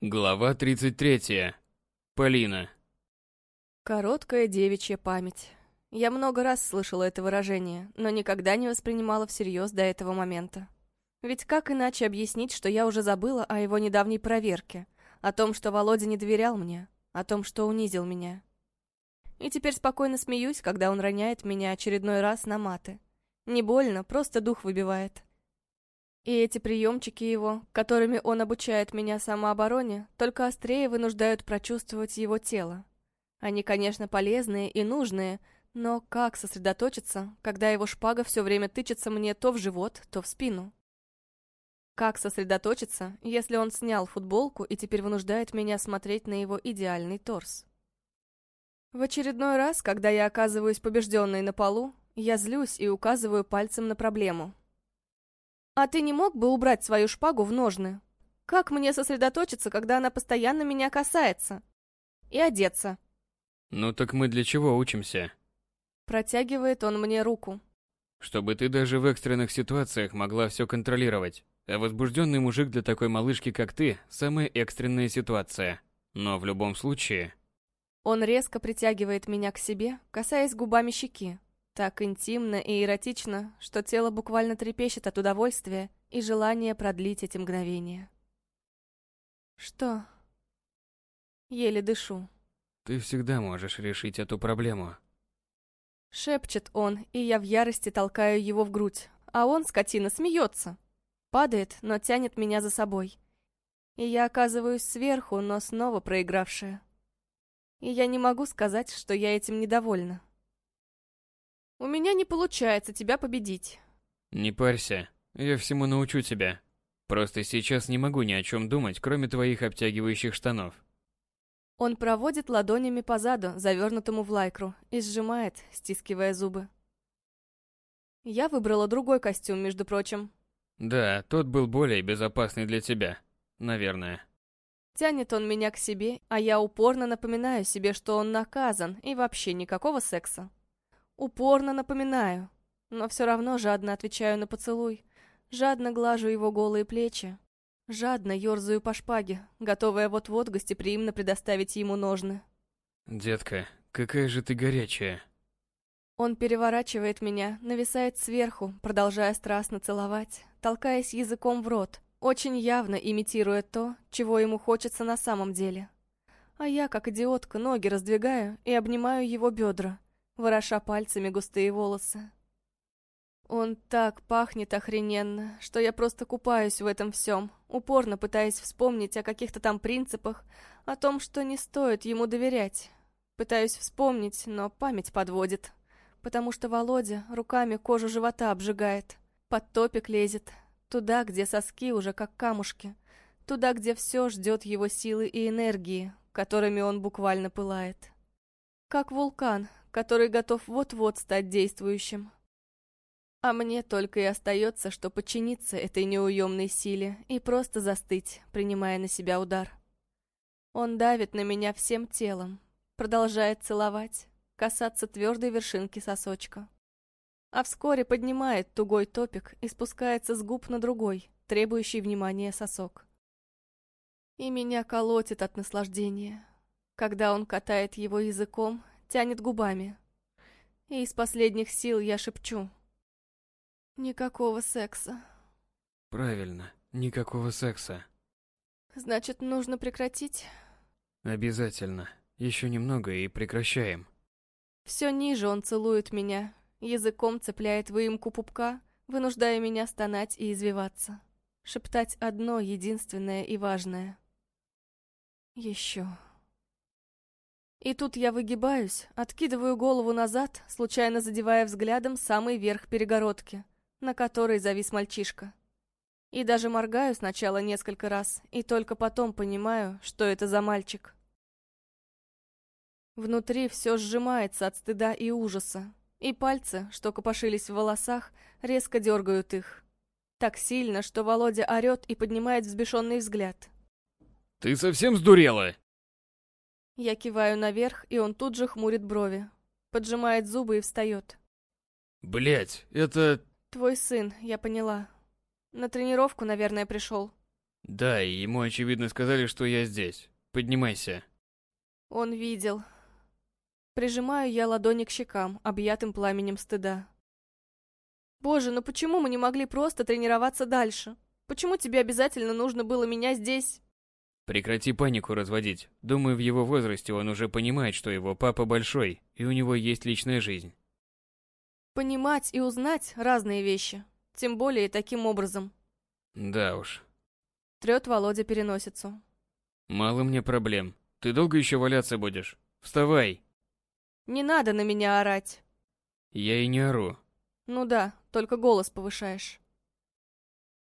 Глава 33. Полина. Короткая девичья память. Я много раз слышала это выражение, но никогда не воспринимала всерьез до этого момента. Ведь как иначе объяснить, что я уже забыла о его недавней проверке, о том, что Володя не доверял мне, о том, что унизил меня. И теперь спокойно смеюсь, когда он роняет меня очередной раз на маты. Не больно, просто дух выбивает. И эти приемчики его, которыми он обучает меня самообороне, только острее вынуждают прочувствовать его тело. Они, конечно, полезные и нужные, но как сосредоточиться, когда его шпага все время тычется мне то в живот, то в спину? Как сосредоточиться, если он снял футболку и теперь вынуждает меня смотреть на его идеальный торс? В очередной раз, когда я оказываюсь побежденной на полу, я злюсь и указываю пальцем на проблему, «А ты не мог бы убрать свою шпагу в ножны? Как мне сосредоточиться, когда она постоянно меня касается? И одеться?» «Ну так мы для чего учимся?» Протягивает он мне руку. «Чтобы ты даже в экстренных ситуациях могла все контролировать. А возбужденный мужик для такой малышки, как ты, самая экстренная ситуация. Но в любом случае...» Он резко притягивает меня к себе, касаясь губами щеки, так интимно и эротично, что тело буквально трепещет от удовольствия и желания продлить эти мгновения. Что? Еле дышу. Ты всегда можешь решить эту проблему. Шепчет он, и я в ярости толкаю его в грудь, а он, скотина, смеется. Падает, но тянет меня за собой. И я оказываюсь сверху, но снова проигравшая. И я не могу сказать, что я этим недовольна. У меня не получается тебя победить. Не парься, я всему научу тебя. Просто сейчас не могу ни о чем думать, кроме твоих обтягивающих штанов. Он проводит ладонями по заду, завернутому в лайкру, и сжимает, стискивая зубы. Я выбрала другой костюм, между прочим. Да, тот был более безопасный для тебя, наверное. Тянет он меня к себе, а я упорно напоминаю себе, что он наказан, и вообще никакого секса. Упорно напоминаю, но все равно жадно отвечаю на поцелуй, жадно глажу его голые плечи, жадно ерзаю по шпаге, готовая вот-вот гостеприимно предоставить ему ножны. «Детка, какая же ты горячая!» Он переворачивает меня, нависает сверху, продолжая страстно целовать, толкаясь языком в рот, очень явно имитируя то, чего ему хочется на самом деле. А я, как идиотка, ноги раздвигаю и обнимаю его бедра, вороша пальцами густые волосы. Он так пахнет охрененно, что я просто купаюсь в этом всем, упорно пытаясь вспомнить о каких-то там принципах, о том, что не стоит ему доверять. Пытаюсь вспомнить, но память подводит, потому что Володя руками кожу живота обжигает, под топик лезет, туда, где соски уже как камушки, туда, где все ждет его силы и энергии, которыми он буквально пылает. Как вулкан, который готов вот-вот стать действующим. А мне только и остается, что подчиниться этой неуемной силе и просто застыть, принимая на себя удар. Он давит на меня всем телом, продолжает целовать, касаться твердой вершинки сосочка. А вскоре поднимает тугой топик и спускается с губ на другой, требующий внимания сосок. И меня колотит от наслаждения, когда он катает его языком тянет губами. И из последних сил я шепчу. Никакого секса. Правильно, никакого секса. Значит, нужно прекратить? Обязательно. Еще немного и прекращаем. Все ниже он целует меня, языком цепляет выемку пупка, вынуждая меня стонать и извиваться. Шептать одно единственное и важное. Еще. И тут я выгибаюсь, откидываю голову назад, случайно задевая взглядом самый верх перегородки, на которой завис мальчишка. И даже моргаю сначала несколько раз, и только потом понимаю, что это за мальчик. Внутри все сжимается от стыда и ужаса, и пальцы, что копошились в волосах, резко дергают их. Так сильно, что Володя орет и поднимает взбешенный взгляд. «Ты совсем сдурела?» Я киваю наверх, и он тут же хмурит брови. Поджимает зубы и встает. Блять, это... Твой сын, я поняла. На тренировку, наверное, пришел. Да, и ему очевидно сказали, что я здесь. Поднимайся. Он видел. Прижимаю я ладони к щекам, объятым пламенем стыда. Боже, ну почему мы не могли просто тренироваться дальше? Почему тебе обязательно нужно было меня здесь? Прекрати панику разводить. Думаю, в его возрасте он уже понимает, что его папа большой, и у него есть личная жизнь. Понимать и узнать разные вещи. Тем более таким образом. Да уж. Трет Володя переносицу. Мало мне проблем. Ты долго еще валяться будешь? Вставай. Не надо на меня орать. Я и не ору. Ну да, только голос повышаешь.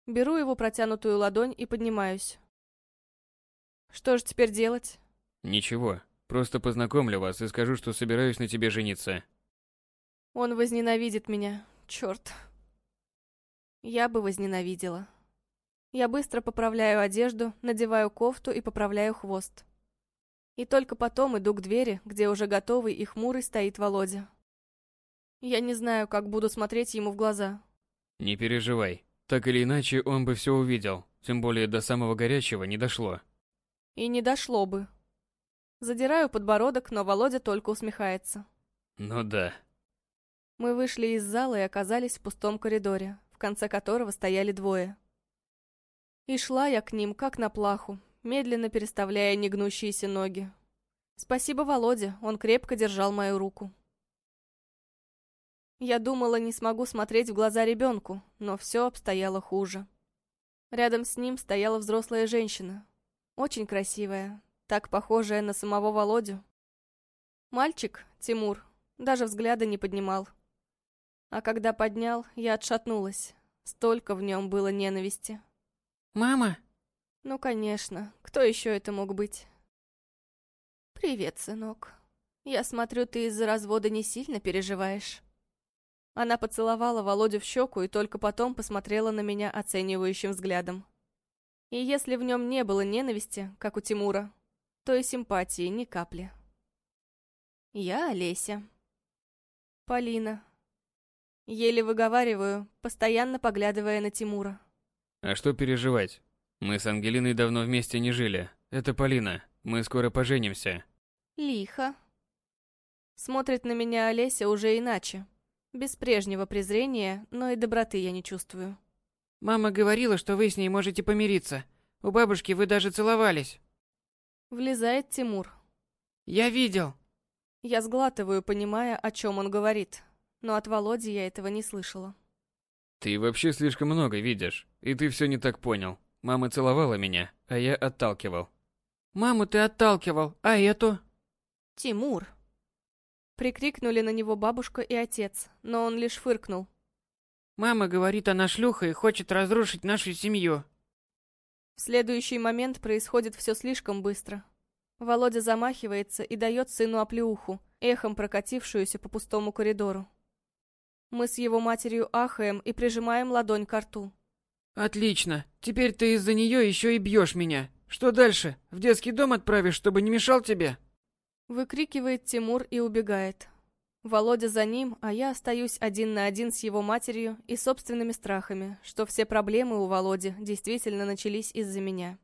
Беру его протянутую ладонь и поднимаюсь. Что же теперь делать? Ничего. Просто познакомлю вас и скажу, что собираюсь на тебе жениться. Он возненавидит меня. Черт. Я бы возненавидела. Я быстро поправляю одежду, надеваю кофту и поправляю хвост. И только потом иду к двери, где уже готовый и хмурый стоит Володя. Я не знаю, как буду смотреть ему в глаза. Не переживай. Так или иначе, он бы все увидел. Тем более до самого горячего не дошло. И не дошло бы. Задираю подбородок, но Володя только усмехается. Ну да. Мы вышли из зала и оказались в пустом коридоре, в конце которого стояли двое. И шла я к ним, как на плаху, медленно переставляя негнущиеся ноги. Спасибо Володе, он крепко держал мою руку. Я думала, не смогу смотреть в глаза ребенку, но все обстояло хуже. Рядом с ним стояла взрослая женщина. Очень красивая, так похожая на самого Володю. Мальчик, Тимур, даже взгляда не поднимал. А когда поднял, я отшатнулась. Столько в нем было ненависти. «Мама!» Ну, конечно. Кто еще это мог быть? «Привет, сынок. Я смотрю, ты из-за развода не сильно переживаешь». Она поцеловала Володю в щеку и только потом посмотрела на меня оценивающим взглядом. И если в нем не было ненависти, как у Тимура, то и симпатии ни капли. Я Олеся. Полина. Еле выговариваю, постоянно поглядывая на Тимура. А что переживать? Мы с Ангелиной давно вместе не жили. Это Полина. Мы скоро поженимся. Лихо. Смотрит на меня Олеся уже иначе. Без прежнего презрения, но и доброты я не чувствую. Мама говорила, что вы с ней можете помириться. У бабушки вы даже целовались. Влезает Тимур. Я видел. Я сглатываю, понимая, о чем он говорит. Но от Володи я этого не слышала. Ты вообще слишком много видишь, и ты все не так понял. Мама целовала меня, а я отталкивал. Маму ты отталкивал, а эту? Тимур. Прикрикнули на него бабушка и отец, но он лишь фыркнул. Мама говорит, она шлюха и хочет разрушить нашу семью. В следующий момент происходит все слишком быстро. Володя замахивается и дает сыну оплеуху, эхом прокатившуюся по пустому коридору. Мы с его матерью ахаем и прижимаем ладонь к рту. Отлично. Теперь ты из-за нее еще и бьешь меня. Что дальше? В детский дом отправишь, чтобы не мешал тебе? Выкрикивает Тимур и убегает. Володя за ним, а я остаюсь один на один с его матерью и собственными страхами, что все проблемы у Володи действительно начались из-за меня.